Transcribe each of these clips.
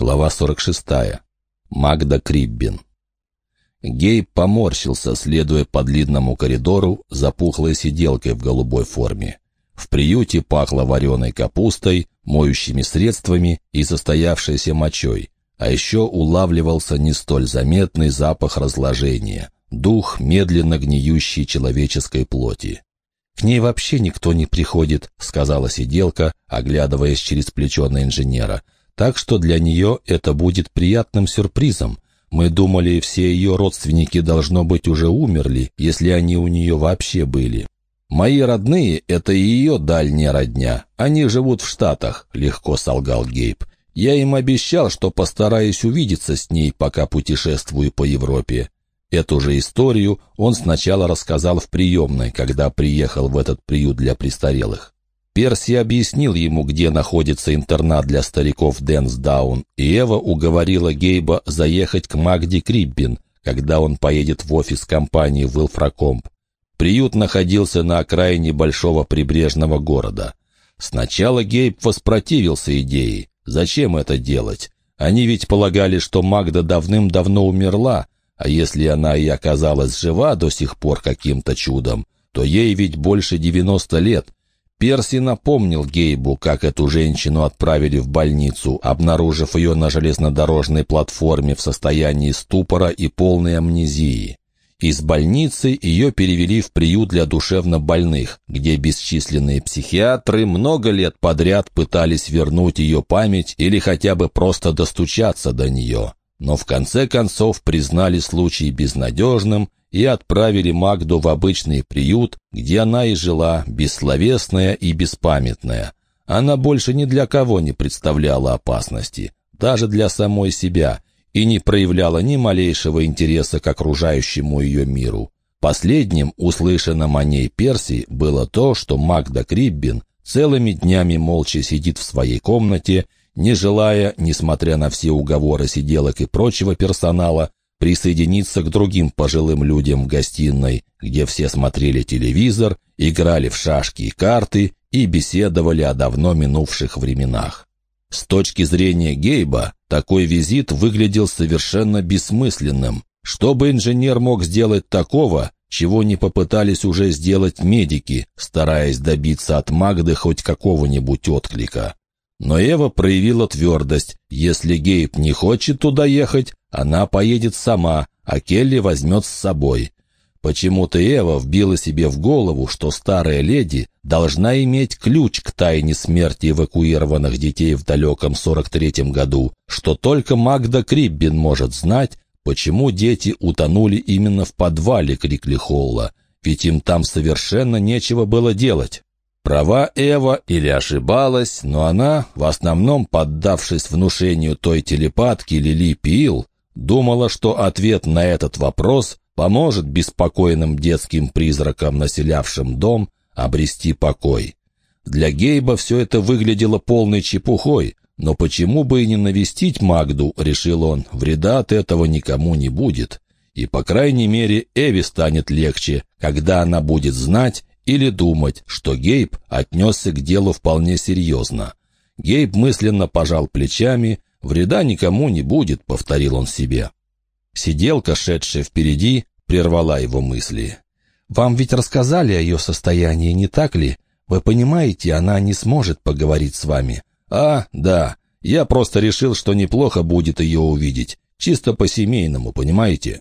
Глава 46. Магда Криббин. Гейб поморщился, следуя по длинному коридору за пухлой сиделкой в голубой форме. В приюте пахло вареной капустой, моющими средствами и состоявшейся мочой, а еще улавливался не столь заметный запах разложения, дух медленно гниющей человеческой плоти. «К ней вообще никто не приходит», — сказала сиделка, оглядываясь через плечо на инженера. «Так что для нее это будет приятным сюрпризом. Мы думали, все ее родственники, должно быть, уже умерли, если они у нее вообще были». «Мои родные — это ее дальняя родня. Они живут в Штатах», — легко солгал Гейб. «Я им обещал, что постараюсь увидеться с ней, пока путешествую по Европе. Эту же историю он сначала рассказал в приемной, когда приехал в этот приют для престарелых. Перси объяснил ему, где находится интернат для стариков Дэнсдаун, и Эва уговорила Гейба заехать к Магди Криббин, когда он поедет в офис компании Вилфракомп. Приют находился на окраине большого прибрежного города. Сначала Гейб воспротивился идее. Зачем это делать? Они ведь полагали, что Магда давным-давно умерла, а если она и оказалась жива до сих пор каким-то чудом, то ей ведь больше 90 лет. Перси напомнил Гейбу, как эту женщину отправили в больницу, обнаружив ее на железнодорожной платформе в состоянии ступора и полной амнезии. Из больницы ее перевели в приют для душевнобольных, где бесчисленные психиатры много лет подряд пытались вернуть ее память или хотя бы просто достучаться до нее но в конце концов признали случай безнадежным и отправили Магду в обычный приют, где она и жила, бессловесная и беспамятная. Она больше ни для кого не представляла опасности, даже для самой себя, и не проявляла ни малейшего интереса к окружающему ее миру. Последним, услышанным о ней Перси, было то, что Магда Криббин целыми днями молча сидит в своей комнате не желая, несмотря на все уговоры сиделок и прочего персонала, присоединиться к другим пожилым людям в гостиной, где все смотрели телевизор, играли в шашки и карты и беседовали о давно минувших временах. С точки зрения Гейба, такой визит выглядел совершенно бессмысленным. Что бы инженер мог сделать такого, чего не попытались уже сделать медики, стараясь добиться от Магды хоть какого-нибудь отклика? Но Эва проявила твердость. Если Гейб не хочет туда ехать, она поедет сама, а Келли возьмет с собой. Почему-то Эва вбила себе в голову, что старая леди должна иметь ключ к тайне смерти эвакуированных детей в далеком 43-м году, что только Магда Криббин может знать, почему дети утонули именно в подвале Крикли Холла, ведь им там совершенно нечего было делать. Права Эва или ошибалась, но она, в основном поддавшись внушению той телепатки Лили Пил, думала, что ответ на этот вопрос поможет беспокойным детским призракам, населявшим дом, обрести покой. Для Гейба все это выглядело полной чепухой, но почему бы и не навестить Магду, решил он, вреда от этого никому не будет. И, по крайней мере, Эви станет легче, когда она будет знать, или думать, что Гейб отнесся к делу вполне серьезно. Гейб мысленно пожал плечами, «Вреда никому не будет», — повторил он себе. Сиделка, шедшая впереди, прервала его мысли. «Вам ведь рассказали о ее состоянии, не так ли? Вы понимаете, она не сможет поговорить с вами». «А, да. Я просто решил, что неплохо будет ее увидеть. Чисто по-семейному, понимаете?»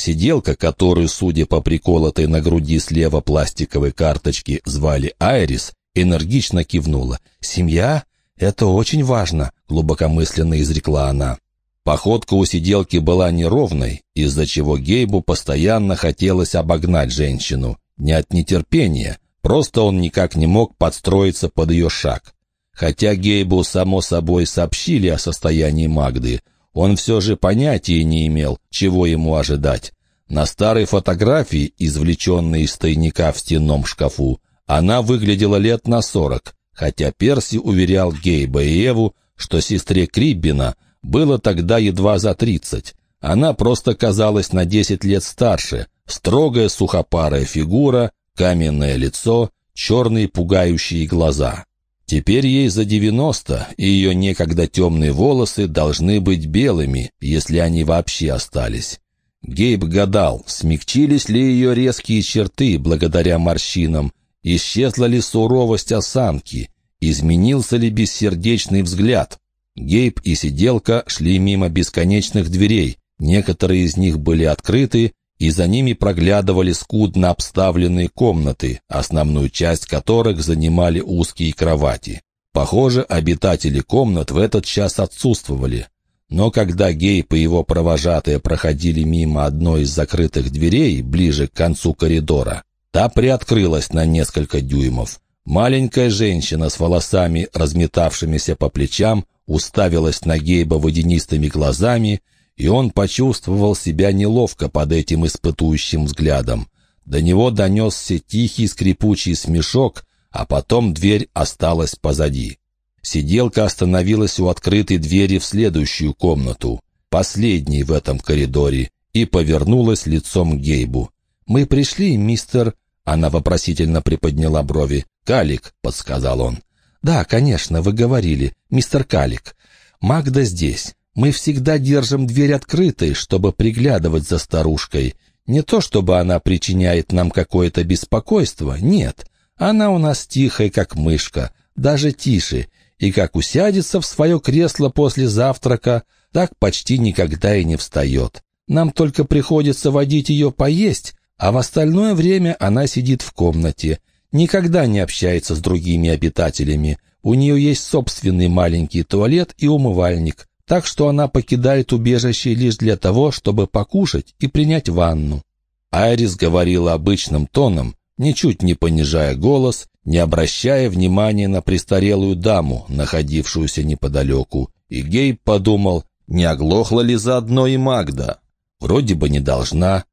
Сиделка, которую, судя по приколотой на груди слева пластиковой карточке, звали Айрис, энергично кивнула. «Семья? Это очень важно», — глубокомысленно изрекла она. Походка у сиделки была неровной, из-за чего Гейбу постоянно хотелось обогнать женщину. Не от нетерпения, просто он никак не мог подстроиться под ее шаг. Хотя Гейбу, само собой, сообщили о состоянии Магды, он все же понятия не имел, чего ему ожидать. На старой фотографии, извлеченной из тайника в стенном шкафу, она выглядела лет на сорок, хотя Перси уверял Гейба и Эву, что сестре Криббина было тогда едва за тридцать. Она просто казалась на десять лет старше, строгая сухопарая фигура, каменное лицо, черные пугающие глаза. Теперь ей за девяносто, и ее некогда темные волосы должны быть белыми, если они вообще остались. Гейб гадал, смягчились ли ее резкие черты благодаря морщинам, исчезла ли суровость осанки, изменился ли бессердечный взгляд. Гейб и сиделка шли мимо бесконечных дверей, некоторые из них были открыты, и за ними проглядывали скудно обставленные комнаты, основную часть которых занимали узкие кровати. Похоже, обитатели комнат в этот час отсутствовали. Но когда Гейп и его провожатые проходили мимо одной из закрытых дверей, ближе к концу коридора, та приоткрылась на несколько дюймов. Маленькая женщина с волосами, разметавшимися по плечам, уставилась на Гейба водянистыми глазами, и он почувствовал себя неловко под этим испытующим взглядом. До него донесся тихий скрипучий смешок, а потом дверь осталась позади. Сиделка остановилась у открытой двери в следующую комнату, последней в этом коридоре, и повернулась лицом к Гейбу. «Мы пришли, мистер...» Она вопросительно приподняла брови. «Калик», — подсказал он. «Да, конечно, вы говорили, мистер Калик. Магда здесь. Мы всегда держим дверь открытой, чтобы приглядывать за старушкой. Не то, чтобы она причиняет нам какое-то беспокойство, нет. Она у нас тихая, как мышка, даже тише, и как усядется в свое кресло после завтрака, так почти никогда и не встает. Нам только приходится водить ее поесть, а в остальное время она сидит в комнате, никогда не общается с другими обитателями. У нее есть собственный маленький туалет и умывальник, так что она покидает убежище лишь для того, чтобы покушать и принять ванну. Айрис говорила обычным тоном, ничуть не понижая голос, не обращая внимания на престарелую даму, находившуюся неподалеку, и Гейб подумал, не оглохла ли заодно и Магда. Вроде бы не должна,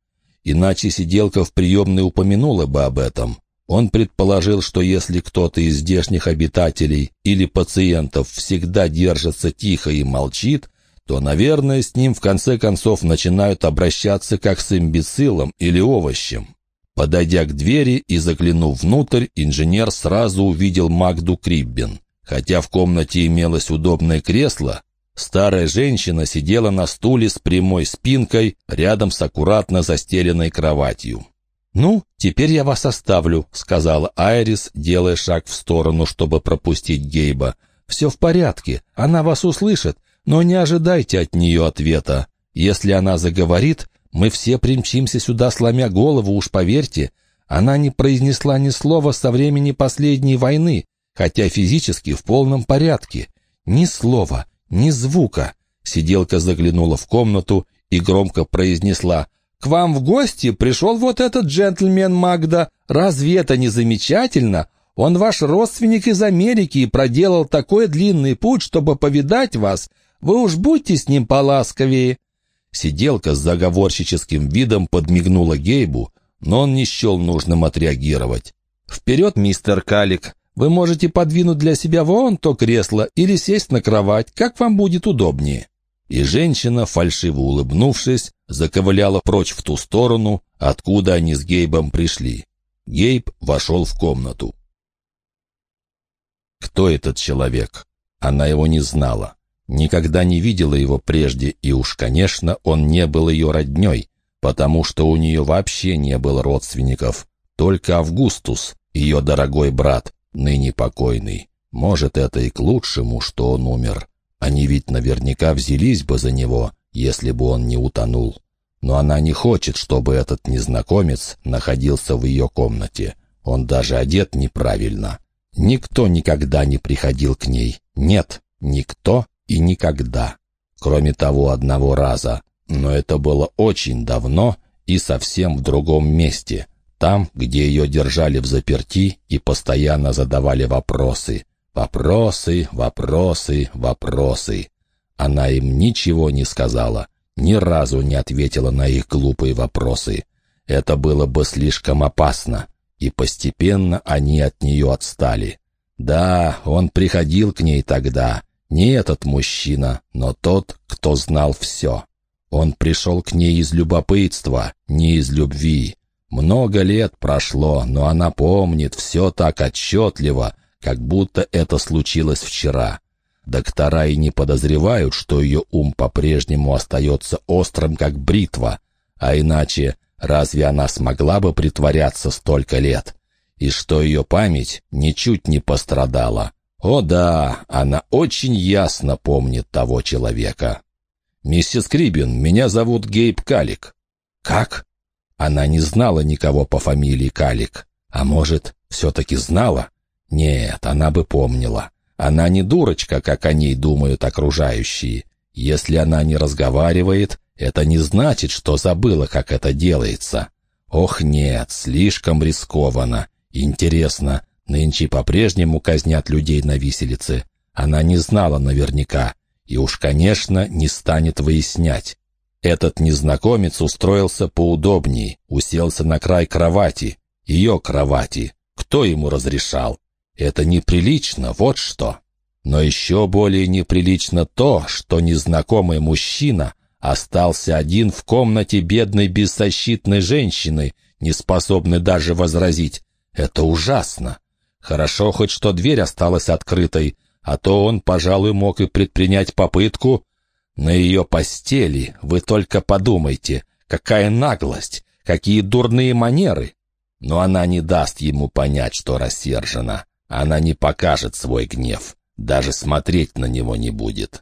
иначе сиделка в приемной упомянула бы об этом. Он предположил, что если кто-то из здешних обитателей или пациентов всегда держится тихо и молчит, то, наверное, с ним в конце концов начинают обращаться как с имбецилом или овощем. Подойдя к двери и заглянув внутрь, инженер сразу увидел Магду Криббин. Хотя в комнате имелось удобное кресло, старая женщина сидела на стуле с прямой спинкой рядом с аккуратно застеленной кроватью. «Ну, теперь я вас оставлю», — сказала Айрис, делая шаг в сторону, чтобы пропустить Гейба. «Все в порядке, она вас услышит, но не ожидайте от нее ответа. Если она заговорит, мы все примчимся сюда, сломя голову, уж поверьте. Она не произнесла ни слова со времени последней войны, хотя физически в полном порядке. Ни слова, ни звука. Сиделка заглянула в комнату и громко произнесла «К вам в гости пришел вот этот джентльмен Магда. Разве это не замечательно? Он ваш родственник из Америки и проделал такой длинный путь, чтобы повидать вас. Вы уж будьте с ним поласковее». Сиделка с заговорщическим видом подмигнула Гейбу, но он не счел нужным отреагировать. «Вперед, мистер Калик! Вы можете подвинуть для себя вон то кресло или сесть на кровать, как вам будет удобнее». И женщина, фальшиво улыбнувшись, заковыляла прочь в ту сторону, откуда они с Гейбом пришли. Гейб вошел в комнату. Кто этот человек? Она его не знала. Никогда не видела его прежде, и уж, конечно, он не был ее родней, потому что у нее вообще не было родственников. Только Августус, ее дорогой брат, ныне покойный. Может, это и к лучшему, что он умер. Они ведь наверняка взялись бы за него, если бы он не утонул. Но она не хочет, чтобы этот незнакомец находился в ее комнате. Он даже одет неправильно. Никто никогда не приходил к ней. Нет, никто и никогда. Кроме того одного раза. Но это было очень давно и совсем в другом месте. Там, где ее держали в заперти и постоянно задавали вопросы. Вопросы, вопросы, вопросы. Она им ничего не сказала, ни разу не ответила на их глупые вопросы. Это было бы слишком опасно, и постепенно они от нее отстали. Да, он приходил к ней тогда, не этот мужчина, но тот, кто знал все. Он пришел к ней из любопытства, не из любви. Много лет прошло, но она помнит все так отчетливо, как будто это случилось вчера. Доктора и не подозревают, что ее ум по-прежнему остается острым, как бритва, а иначе разве она смогла бы притворяться столько лет? И что ее память ничуть не пострадала. О да, она очень ясно помнит того человека. «Миссис Крибин, меня зовут Гейб Калик». «Как?» Она не знала никого по фамилии Калик. А может, все-таки знала? Нет, она бы помнила. Она не дурочка, как о ней думают окружающие. Если она не разговаривает, это не значит, что забыла, как это делается. Ох, нет, слишком рискованно. Интересно, нынче по-прежнему казнят людей на виселице. Она не знала наверняка и уж, конечно, не станет выяснять. Этот незнакомец устроился поудобнее, уселся на край кровати, ее кровати. Кто ему разрешал? Это неприлично, вот что. Но еще более неприлично то, что незнакомый мужчина остался один в комнате бедной беззащитной женщины, не способной даже возразить. Это ужасно. Хорошо хоть что дверь осталась открытой, а то он, пожалуй, мог и предпринять попытку. На ее постели вы только подумайте, какая наглость, какие дурные манеры. Но она не даст ему понять, что рассержена. Она не покажет свой гнев, даже смотреть на него не будет.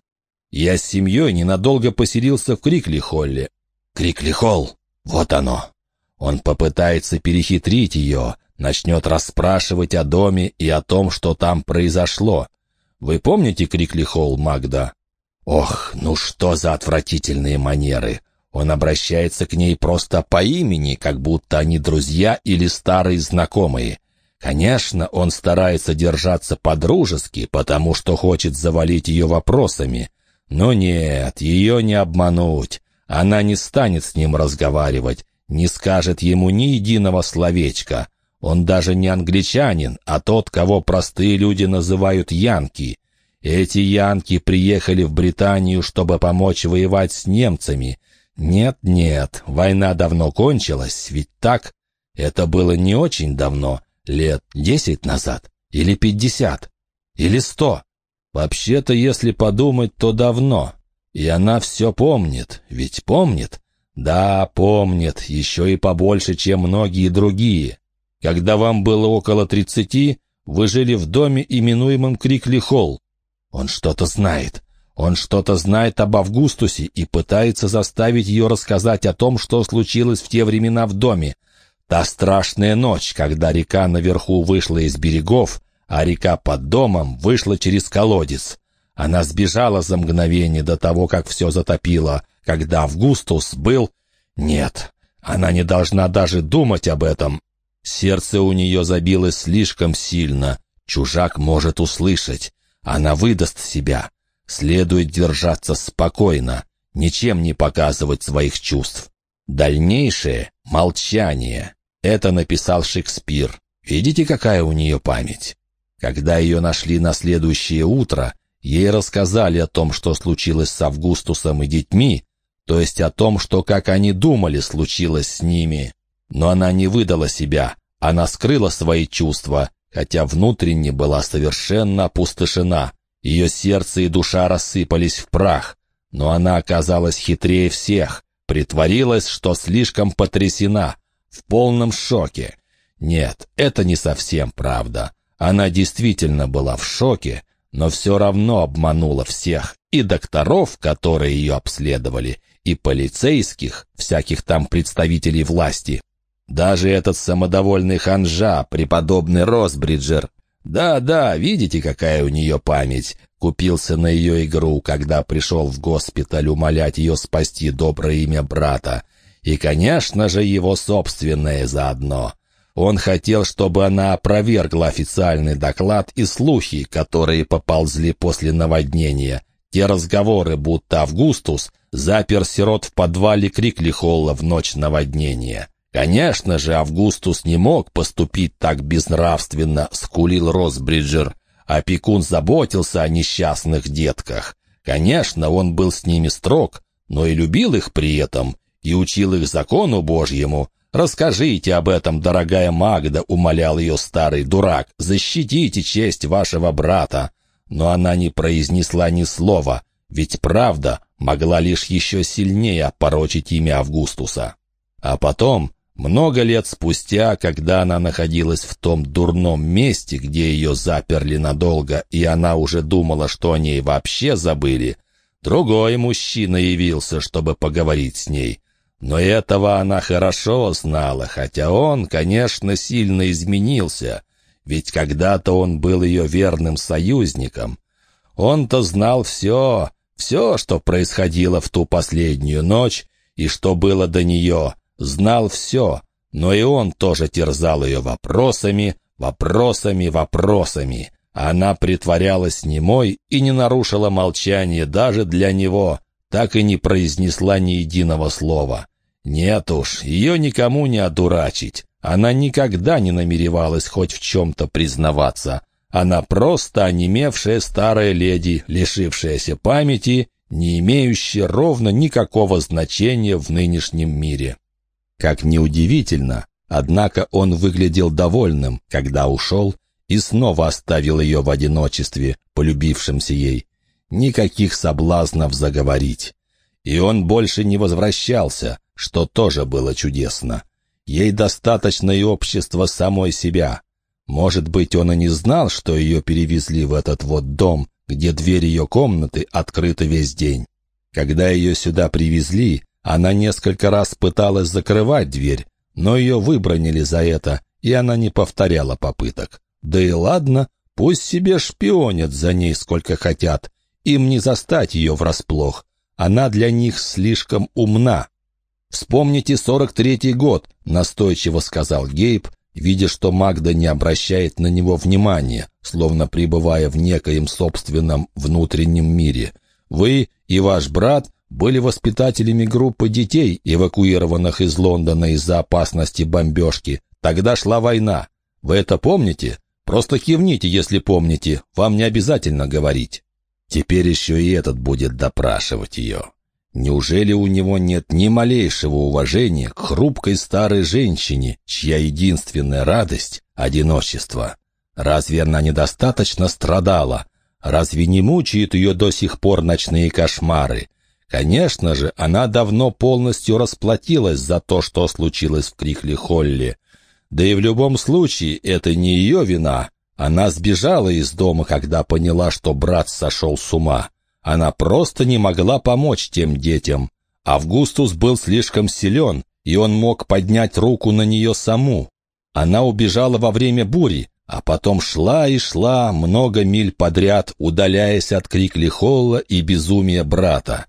Я с семьей ненадолго поселился в Крикли-Холле. Крикли-Холл, вот оно. Он попытается перехитрить ее, начнет расспрашивать о доме и о том, что там произошло. Вы помните Крикли-Холл, Магда? Ох, ну что за отвратительные манеры! Он обращается к ней просто по имени, как будто они друзья или старые знакомые. Конечно, он старается держаться по-дружески, потому что хочет завалить ее вопросами. Но нет, ее не обмануть. Она не станет с ним разговаривать, не скажет ему ни единого словечка. Он даже не англичанин, а тот, кого простые люди называют янки. Эти янки приехали в Британию, чтобы помочь воевать с немцами, нет-нет, война давно кончилась, ведь так? Это было не очень давно, лет десять назад, или пятьдесят, или сто. Вообще-то, если подумать, то давно. И она все помнит, ведь помнит? Да, помнит, еще и побольше, чем многие другие. Когда вам было около тридцати, вы жили в доме, именуемом Крикли-Холл. Он что-то знает. Он что-то знает об Августусе и пытается заставить ее рассказать о том, что случилось в те времена в доме. Та страшная ночь, когда река наверху вышла из берегов, а река под домом вышла через колодец. Она сбежала за мгновение до того, как все затопило, когда Августус был... Нет, она не должна даже думать об этом. Сердце у нее забилось слишком сильно. Чужак может услышать. Она выдаст себя. Следует держаться спокойно, ничем не показывать своих чувств. Дальнейшее — молчание. Это написал Шекспир. Видите, какая у нее память? Когда ее нашли на следующее утро, ей рассказали о том, что случилось с Августусом и детьми, то есть о том, что, как они думали, случилось с ними. Но она не выдала себя, она скрыла свои чувства, хотя внутренне была совершенно опустошена. Ее сердце и душа рассыпались в прах, но она оказалась хитрее всех, притворилась, что слишком потрясена, в полном шоке. Нет, это не совсем правда. Она действительно была в шоке, но все равно обманула всех, и докторов, которые ее обследовали, и полицейских, всяких там представителей власти. Даже этот самодовольный ханжа, преподобный Росбриджер, да-да, видите, какая у нее память. Купился на ее игру, когда пришел в госпиталь умолять ее спасти доброе имя брата. И, конечно же, его собственное заодно. Он хотел, чтобы она опровергла официальный доклад и слухи, которые поползли после наводнения. Те разговоры, будто Августус запер сирот в подвале Криклихолла в ночь наводнения. «Конечно же, Августус не мог поступить так безнравственно», — скулил Росбриджер. Опекун заботился о несчастных детках. Конечно, он был с ними строг, но и любил их при этом, и учил их закону Божьему. «Расскажите об этом, дорогая Магда», — умолял ее старый дурак. «Защитите честь вашего брата». Но она не произнесла ни слова, ведь правда могла лишь еще сильнее опорочить имя Августуса. А потом, много лет спустя, когда она находилась в том дурном месте, где ее заперли надолго, и она уже думала, что о ней вообще забыли, другой мужчина явился, чтобы поговорить с ней. Но этого она хорошо знала, хотя он, конечно, сильно изменился, ведь когда-то он был ее верным союзником. Он-то знал все, все, что происходило в ту последнюю ночь и что было до нее, знал все, но и он тоже терзал ее вопросами, вопросами, вопросами. Она притворялась немой и не нарушила молчание даже для него, так и не произнесла ни единого слова. Нет уж, ее никому не одурачить. Она никогда не намеревалась хоть в чем-то признаваться. Она просто онемевшая старая леди, лишившаяся памяти, не имеющая ровно никакого значения в нынешнем мире. Как неудивительно, однако он выглядел довольным, когда ушел и снова оставил ее в одиночестве, полюбившемся ей. Никаких соблазнов заговорить. И он больше не возвращался, что тоже было чудесно. Ей достаточно и общества самой себя. Может быть, он и не знал, что ее перевезли в этот вот дом, где дверь ее комнаты открыта весь день. Когда ее сюда привезли, она несколько раз пыталась закрывать дверь, но ее выбронили за это, и она не повторяла попыток. Да и ладно, пусть себе шпионят за ней сколько хотят, им не застать ее врасплох. Она для них слишком умна. «Вспомните сорок третий год», — настойчиво сказал Гейб, видя, что Магда не обращает на него внимания, словно пребывая в некоем собственном внутреннем мире. «Вы и ваш брат были воспитателями группы детей, эвакуированных из Лондона из-за опасности бомбежки. Тогда шла война. Вы это помните? Просто кивните, если помните. Вам не обязательно говорить». Теперь еще и этот будет допрашивать ее. Неужели у него нет ни малейшего уважения к хрупкой старой женщине, чья единственная радость — одиночество? Разве она недостаточно страдала? Разве не мучают ее до сих пор ночные кошмары? Конечно же, она давно полностью расплатилась за то, что случилось в Крихли-Холле. Да и в любом случае, это не ее вина. Она сбежала из дома, когда поняла, что брат сошел с ума. Она просто не могла помочь тем детям. Августус был слишком силен, и он мог поднять руку на нее саму. Она убежала во время бури, а потом шла и шла много миль подряд, удаляясь от крикли Холла и безумия брата.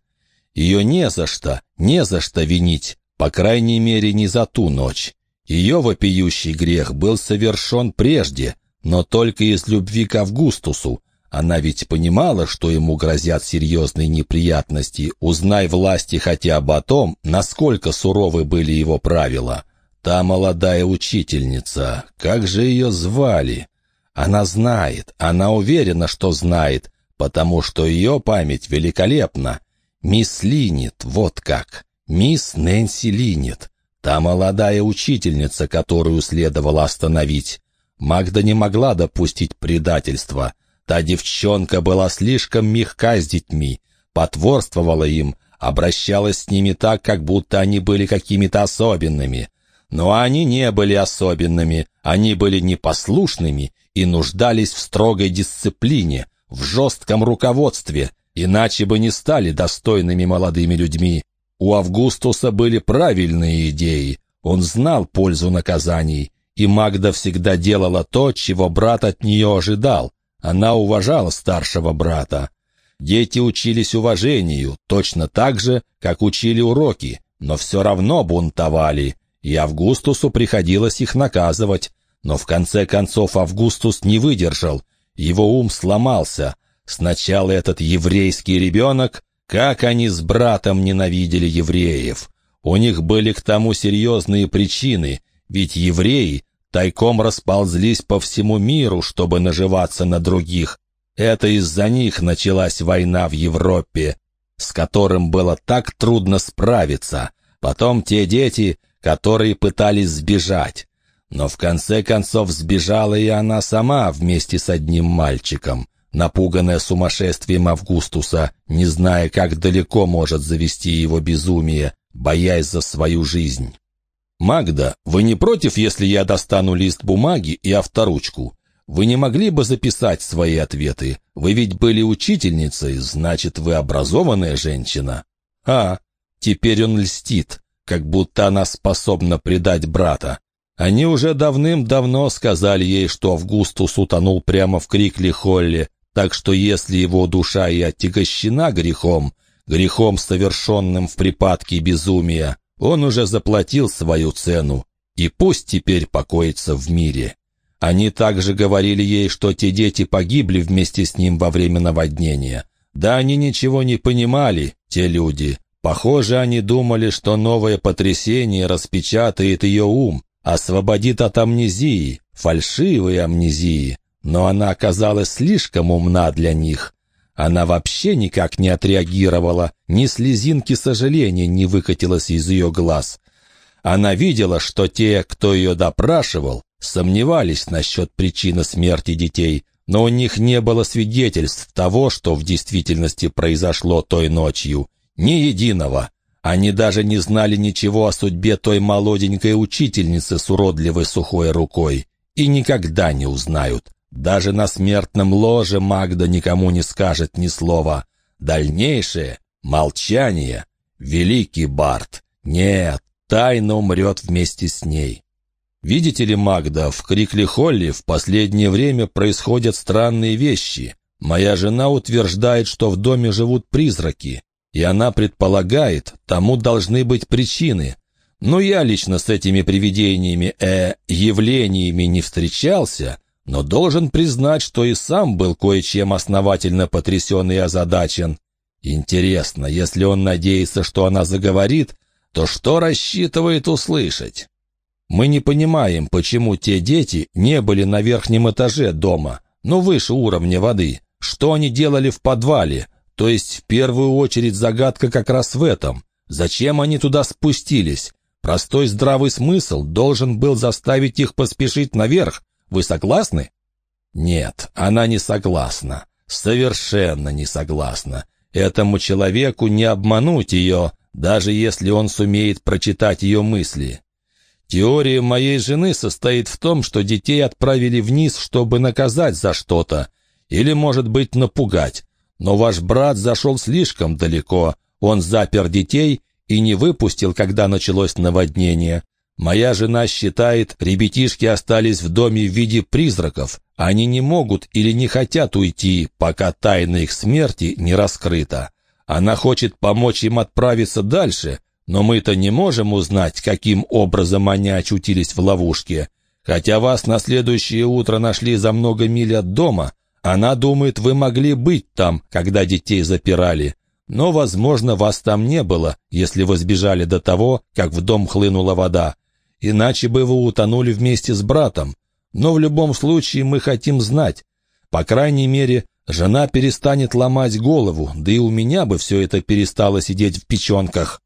Ее не за что, не за что винить, по крайней мере, не за ту ночь. Ее вопиющий грех был совершен прежде, но только из любви к Августусу, она ведь понимала, что ему грозят серьезные неприятности, узнай власти хотя бы о том, насколько суровы были его правила. Та молодая учительница, как же ее звали? Она знает, она уверена, что знает, потому что ее память великолепна. Мисс Линет, вот как. Мисс Нэнси Линет. Та молодая учительница, которую следовало остановить. Магда не могла допустить предательства — Та девчонка была слишком мягка с детьми, потворствовала им, обращалась с ними так, как будто они были какими-то особенными. Но они не были особенными, они были непослушными и нуждались в строгой дисциплине, в жестком руководстве, иначе бы не стали достойными молодыми людьми. У Августуса были правильные идеи, он знал пользу наказаний, и Магда всегда делала то, чего брат от нее ожидал, она уважала старшего брата. Дети учились уважению, точно так же, как учили уроки, но все равно бунтовали, и Августусу приходилось их наказывать. Но в конце концов Августус не выдержал, его ум сломался. Сначала этот еврейский ребенок, как они с братом ненавидели евреев. У них были к тому серьезные причины, ведь евреи тайком расползлись по всему миру, чтобы наживаться на других. Это из-за них началась война в Европе, с которым было так трудно справиться. Потом те дети, которые пытались сбежать. Но в конце концов сбежала и она сама вместе с одним мальчиком, напуганная сумасшествием Августуса, не зная, как далеко может завести его безумие, боясь за свою жизнь. «Магда, вы не против, если я достану лист бумаги и авторучку? Вы не могли бы записать свои ответы? Вы ведь были учительницей, значит, вы образованная женщина». «А, теперь он льстит, как будто она способна предать брата. Они уже давным-давно сказали ей, что Августус утонул прямо в Крикли Холле, так что если его душа и отягощена грехом, грехом, совершенным в припадке безумия, он уже заплатил свою цену, и пусть теперь покоится в мире. Они также говорили ей, что те дети погибли вместе с ним во время наводнения. Да они ничего не понимали, те люди. Похоже, они думали, что новое потрясение распечатает ее ум, освободит от амнезии, фальшивой амнезии. Но она оказалась слишком умна для них. Она вообще никак не отреагировала, ни слезинки сожаления не выкатилось из ее глаз. Она видела, что те, кто ее допрашивал, сомневались насчет причины смерти детей, но у них не было свидетельств того, что в действительности произошло той ночью. Ни единого. Они даже не знали ничего о судьбе той молоденькой учительницы с уродливой сухой рукой. И никогда не узнают. Даже на смертном ложе Магда никому не скажет ни слова. Дальнейшее — молчание. Великий Барт. Нет, тайна умрет вместе с ней. Видите ли, Магда, в Крикли-Холле в последнее время происходят странные вещи. Моя жена утверждает, что в доме живут призраки, и она предполагает, тому должны быть причины. Но я лично с этими привидениями, э, явлениями не встречался, но должен признать, что и сам был кое-чем основательно потрясен и озадачен. Интересно, если он надеется, что она заговорит, то что рассчитывает услышать? Мы не понимаем, почему те дети не были на верхнем этаже дома, но выше уровня воды. Что они делали в подвале? То есть, в первую очередь, загадка как раз в этом. Зачем они туда спустились? Простой здравый смысл должен был заставить их поспешить наверх, вы согласны?» «Нет, она не согласна. Совершенно не согласна. Этому человеку не обмануть ее, даже если он сумеет прочитать ее мысли. Теория моей жены состоит в том, что детей отправили вниз, чтобы наказать за что-то, или, может быть, напугать. Но ваш брат зашел слишком далеко. Он запер детей и не выпустил, когда началось наводнение. Моя жена считает, ребятишки остались в доме в виде призраков. Они не могут или не хотят уйти, пока тайна их смерти не раскрыта. Она хочет помочь им отправиться дальше, но мы-то не можем узнать, каким образом они очутились в ловушке. Хотя вас на следующее утро нашли за много миль от дома, она думает, вы могли быть там, когда детей запирали. Но, возможно, вас там не было, если вы сбежали до того, как в дом хлынула вода иначе бы вы утонули вместе с братом. Но в любом случае мы хотим знать. По крайней мере, жена перестанет ломать голову, да и у меня бы все это перестало сидеть в печенках».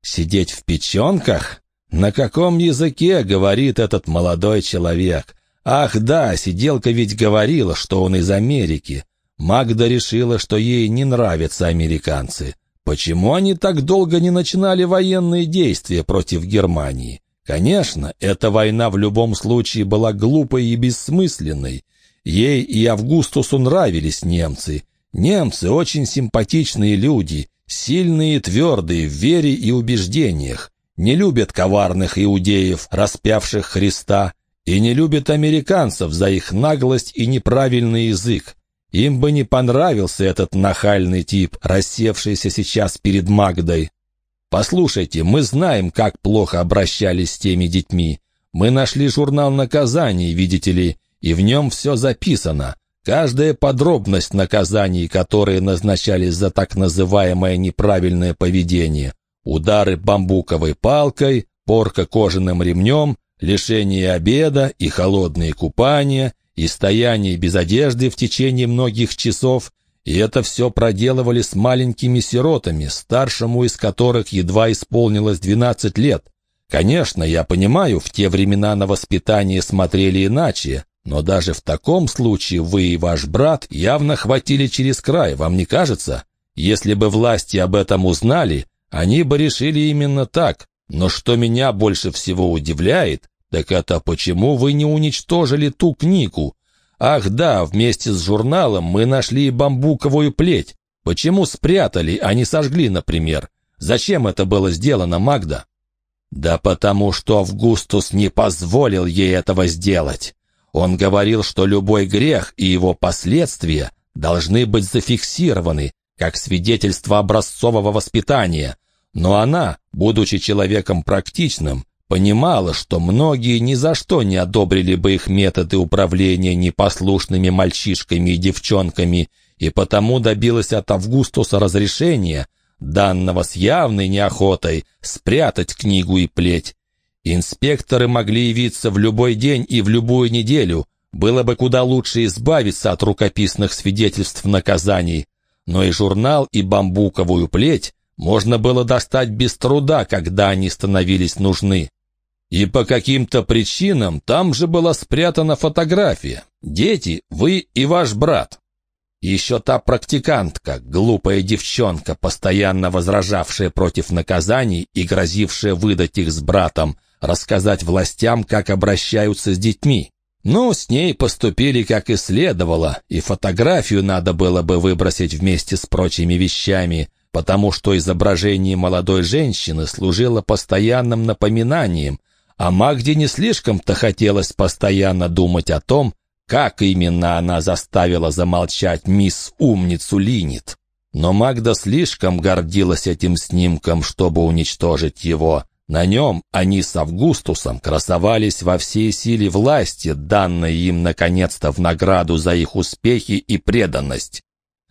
«Сидеть в печенках? На каком языке говорит этот молодой человек? Ах да, сиделка ведь говорила, что он из Америки. Магда решила, что ей не нравятся американцы. Почему они так долго не начинали военные действия против Германии? Конечно, эта война в любом случае была глупой и бессмысленной. Ей и Августусу нравились немцы. Немцы очень симпатичные люди, сильные и твердые в вере и убеждениях. Не любят коварных иудеев, распявших Христа, и не любят американцев за их наглость и неправильный язык. Им бы не понравился этот нахальный тип, рассевшийся сейчас перед Магдой. «Послушайте, мы знаем, как плохо обращались с теми детьми. Мы нашли журнал наказаний, видите ли, и в нем все записано. Каждая подробность наказаний, которые назначались за так называемое неправильное поведение. Удары бамбуковой палкой, порка кожаным ремнем, лишение обеда и холодные купания, и стояние без одежды в течение многих часов, и это все проделывали с маленькими сиротами, старшему из которых едва исполнилось 12 лет. Конечно, я понимаю, в те времена на воспитание смотрели иначе, но даже в таком случае вы и ваш брат явно хватили через край, вам не кажется? Если бы власти об этом узнали, они бы решили именно так. Но что меня больше всего удивляет, так это почему вы не уничтожили ту книгу? Ах да, вместе с журналом мы нашли бамбуковую плеть. Почему спрятали, а не сожгли, например? Зачем это было сделано, Магда? Да потому что Августус не позволил ей этого сделать. Он говорил, что любой грех и его последствия должны быть зафиксированы, как свидетельство образцового воспитания. Но она, будучи человеком практичным, понимала, что многие ни за что не одобрили бы их методы управления непослушными мальчишками и девчонками, и потому добилась от Августуса разрешения, данного с явной неохотой, спрятать книгу и плеть. Инспекторы могли явиться в любой день и в любую неделю, было бы куда лучше избавиться от рукописных свидетельств наказаний, но и журнал, и бамбуковую плеть можно было достать без труда, когда они становились нужны. И по каким-то причинам там же была спрятана фотография. Дети, вы и ваш брат. Еще та практикантка, глупая девчонка, постоянно возражавшая против наказаний и грозившая выдать их с братом, рассказать властям, как обращаются с детьми. Ну, с ней поступили как и следовало, и фотографию надо было бы выбросить вместе с прочими вещами, потому что изображение молодой женщины служило постоянным напоминанием, а Магде не слишком-то хотелось постоянно думать о том, как именно она заставила замолчать мисс Умницу Линит. Но Магда слишком гордилась этим снимком, чтобы уничтожить его, на нем они с Августусом красовались во всей силе власти, данной им наконец-то в награду за их успехи и преданность.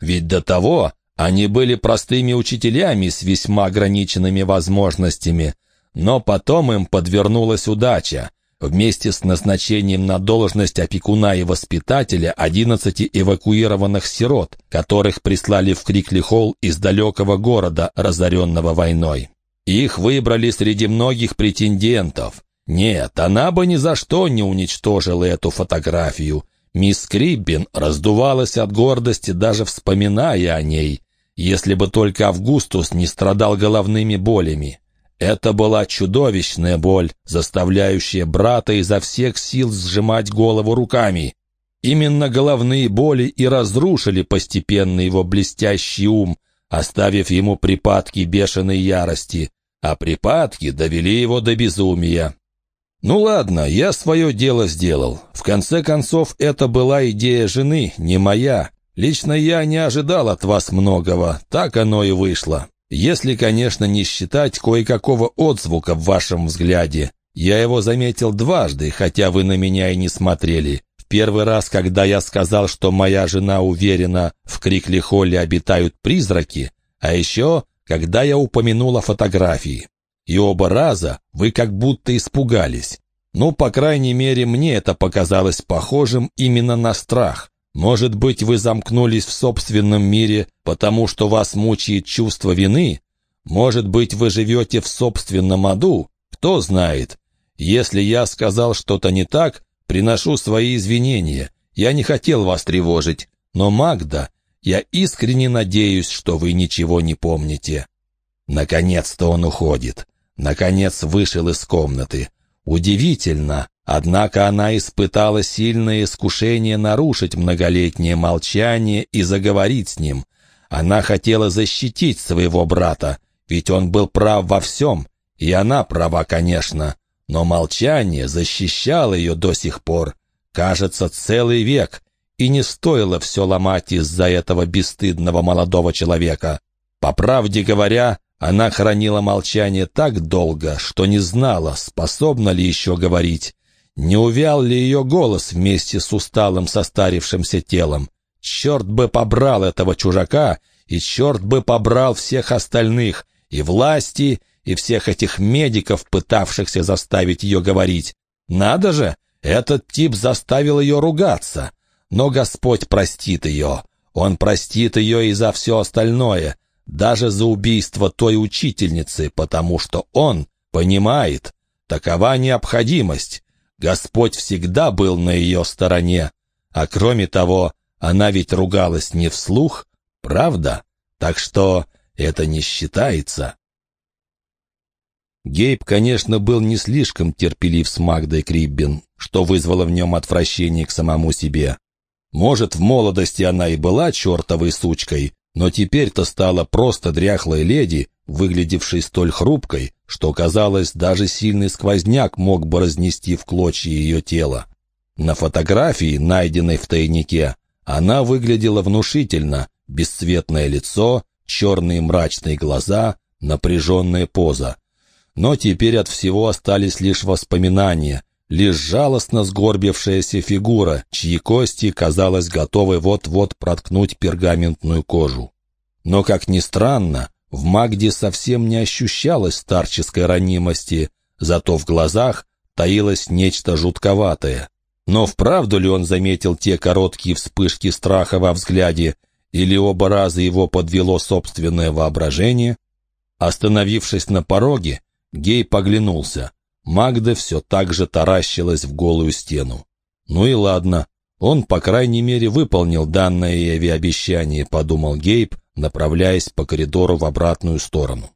Ведь до того они были простыми учителями с весьма ограниченными возможностями, но потом им подвернулась удача. Вместе с назначением на должность опекуна и воспитателя 11 эвакуированных сирот, которых прислали в Крикли-Холл из далекого города, разоренного войной. Их выбрали среди многих претендентов. Нет, она бы ни за что не уничтожила эту фотографию. Мисс Криббин раздувалась от гордости, даже вспоминая о ней, если бы только Августус не страдал головными болями. Это была чудовищная боль, заставляющая брата изо всех сил сжимать голову руками. Именно головные боли и разрушили постепенно его блестящий ум, оставив ему припадки бешеной ярости а припадки довели его до безумия. Ну ладно, я свое дело сделал. В конце концов, это была идея жены, не моя. Лично я не ожидал от вас многого, так оно и вышло. Если, конечно, не считать кое-какого отзвука в вашем взгляде. Я его заметил дважды, хотя вы на меня и не смотрели. В первый раз, когда я сказал, что моя жена уверена, в Крикли-Холле обитают призраки, а еще когда я упомянул о фотографии. И оба раза вы как будто испугались. Ну, по крайней мере, мне это показалось похожим именно на страх. Может быть, вы замкнулись в собственном мире, потому что вас мучает чувство вины? Может быть, вы живете в собственном аду? Кто знает. Если я сказал что-то не так, приношу свои извинения. Я не хотел вас тревожить. Но Магда я искренне надеюсь, что вы ничего не помните». Наконец-то он уходит. Наконец вышел из комнаты. Удивительно, однако она испытала сильное искушение нарушить многолетнее молчание и заговорить с ним. Она хотела защитить своего брата, ведь он был прав во всем, и она права, конечно. Но молчание защищало ее до сих пор. Кажется, целый век, и не стоило все ломать из-за этого бесстыдного молодого человека. По правде говоря, она хранила молчание так долго, что не знала, способна ли еще говорить. Не увял ли ее голос вместе с усталым состарившимся телом? Черт бы побрал этого чужака, и черт бы побрал всех остальных, и власти, и всех этих медиков, пытавшихся заставить ее говорить. Надо же, этот тип заставил ее ругаться. Но Господь простит ее. Он простит ее и за все остальное, даже за убийство той учительницы, потому что Он понимает. Такова необходимость. Господь всегда был на ее стороне. А кроме того, она ведь ругалась не вслух, правда? Так что это не считается. Гейб, конечно, был не слишком терпелив с Магдой Криббин, что вызвало в нем отвращение к самому себе. Может, в молодости она и была чертовой сучкой, но теперь-то стала просто дряхлой леди, выглядевшей столь хрупкой, что, казалось, даже сильный сквозняк мог бы разнести в клочья ее тело. На фотографии, найденной в тайнике, она выглядела внушительно, бесцветное лицо, черные мрачные глаза, напряженная поза. Но теперь от всего остались лишь воспоминания, лишь жалостно сгорбившаяся фигура, чьи кости, казалось, готовы вот-вот проткнуть пергаментную кожу. Но, как ни странно, в Магде совсем не ощущалось старческой ранимости, зато в глазах таилось нечто жутковатое. Но вправду ли он заметил те короткие вспышки страха во взгляде, или оба раза его подвело собственное воображение? Остановившись на пороге, Гей поглянулся. Магда все так же таращилась в голую стену. «Ну и ладно, он, по крайней мере, выполнил данное Эви обещание», — подумал Гейб, направляясь по коридору в обратную сторону.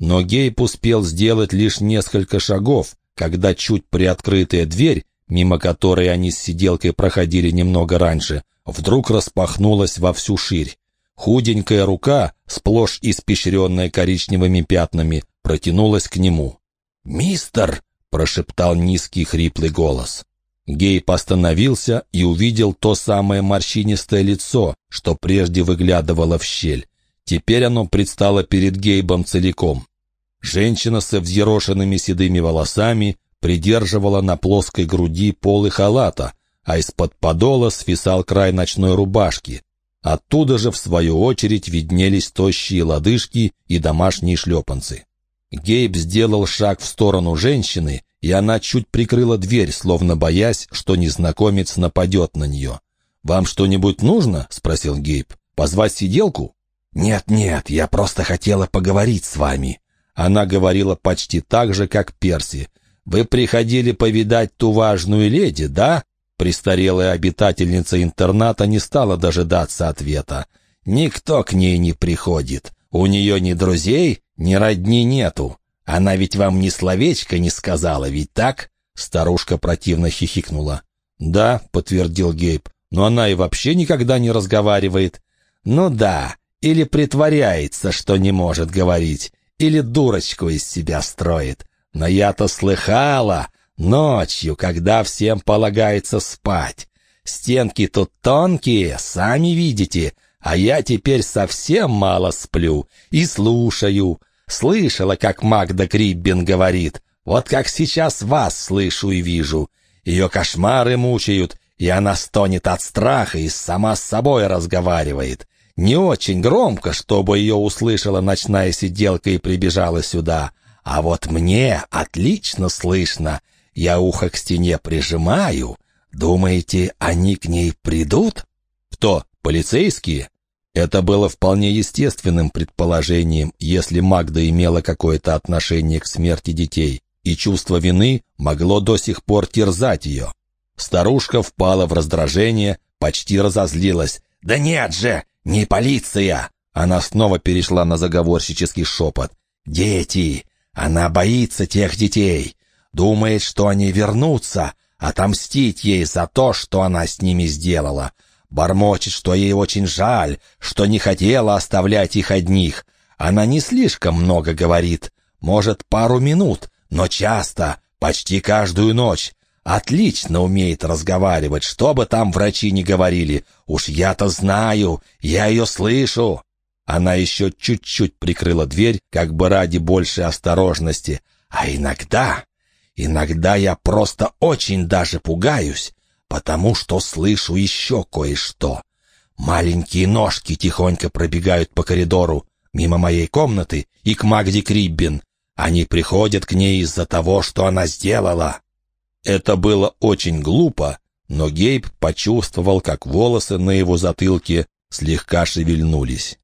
Но Гейб успел сделать лишь несколько шагов, когда чуть приоткрытая дверь, мимо которой они с сиделкой проходили немного раньше, вдруг распахнулась во всю ширь. Худенькая рука, сплошь испещренная коричневыми пятнами, протянулась к нему. «Мистер!» Прошептал низкий хриплый голос. Гейб остановился и увидел то самое морщинистое лицо, что прежде выглядывало в щель. Теперь оно предстало перед Гейбом целиком. Женщина со взъерошенными седыми волосами придерживала на плоской груди полы халата, а из-под подола свисал край ночной рубашки. Оттуда же, в свою очередь, виднелись тощие лодыжки и домашние шлепанцы. Гейб сделал шаг в сторону женщины, и она чуть прикрыла дверь, словно боясь, что незнакомец нападет на нее. «Вам что-нибудь нужно?» — спросил Гейб. «Позвать сиделку?» «Нет-нет, я просто хотела поговорить с вами». Она говорила почти так же, как Перси. «Вы приходили повидать ту важную леди, да?» Престарелая обитательница интерната не стала дожидаться ответа. «Никто к ней не приходит. У нее ни друзей, ни родни нету. Она ведь вам ни словечко не сказала, ведь так?» Старушка противно хихикнула. «Да», — подтвердил Гейб, — «но она и вообще никогда не разговаривает». «Ну да, или притворяется, что не может говорить, или дурочку из себя строит. Но я-то слыхала, ночью, когда всем полагается спать. Стенки тут тонкие, сами видите, а я теперь совсем мало сплю и слушаю. Слышала, как Магда Криббин говорит. Вот как сейчас вас слышу и вижу. Ее кошмары мучают, и она стонет от страха и сама с собой разговаривает. Не очень громко, чтобы ее услышала ночная сиделка и прибежала сюда. А вот мне отлично слышно. Я ухо к стене прижимаю. Думаете, они к ней придут? Кто, полицейские? Это было вполне естественным предположением, если Магда имела какое-то отношение к смерти детей, и чувство вины могло до сих пор терзать ее. Старушка впала в раздражение, почти разозлилась. «Да нет же, не полиция!» Она снова перешла на заговорщический шепот. «Дети! Она боится тех детей! Думает, что они вернутся, отомстить ей за то, что она с ними сделала. Бормочет, что ей очень жаль, что не хотела оставлять их одних. Она не слишком много говорит, может, пару минут, но часто, почти каждую ночь. Отлично умеет разговаривать, что бы там врачи ни говорили. Уж я-то знаю, я ее слышу. Она еще чуть-чуть прикрыла дверь, как бы ради большей осторожности. А иногда, иногда я просто очень даже пугаюсь потому что слышу еще кое-что. Маленькие ножки тихонько пробегают по коридору, мимо моей комнаты и к Магде Криббин. Они приходят к ней из-за того, что она сделала. Это было очень глупо, но Гейб почувствовал, как волосы на его затылке слегка шевельнулись.